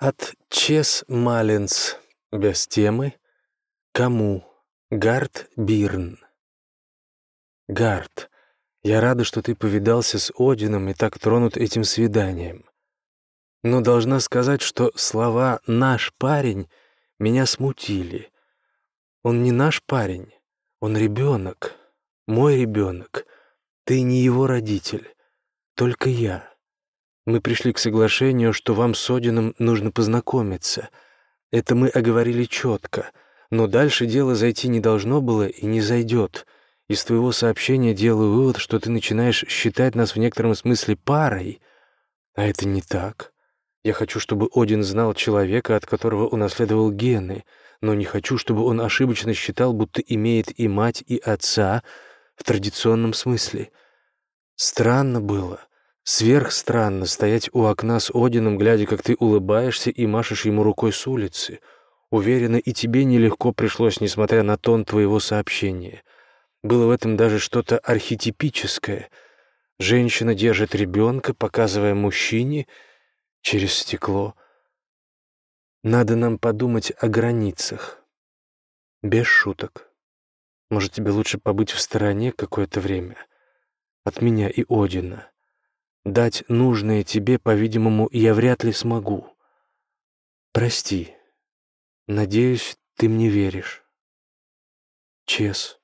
От Чес Малинс. Без темы. Кому? Гард Бирн. Гард, я рада, что ты повидался с Одином и так тронут этим свиданием. Но должна сказать, что слова «наш парень» меня смутили. Он не наш парень, он ребенок, мой ребенок. Ты не его родитель, только я. Мы пришли к соглашению, что вам с Одином нужно познакомиться. Это мы оговорили четко, но дальше дело зайти не должно было и не зайдет. Из твоего сообщения делаю вывод, что ты начинаешь считать нас в некотором смысле парой, а это не так. Я хочу, чтобы Один знал человека, от которого унаследовал гены, но не хочу, чтобы он ошибочно считал, будто имеет и мать, и отца в традиционном смысле. Странно было, Сверхстранно стоять у окна с Одином, глядя, как ты улыбаешься и машешь ему рукой с улицы. Уверена, и тебе нелегко пришлось, несмотря на тон твоего сообщения. Было в этом даже что-то архетипическое. Женщина держит ребенка, показывая мужчине через стекло. Надо нам подумать о границах. Без шуток. Может, тебе лучше побыть в стороне какое-то время? От меня и Одина. Дать нужное тебе, по-видимому, я вряд ли смогу. Прости. Надеюсь, ты мне веришь. Чес.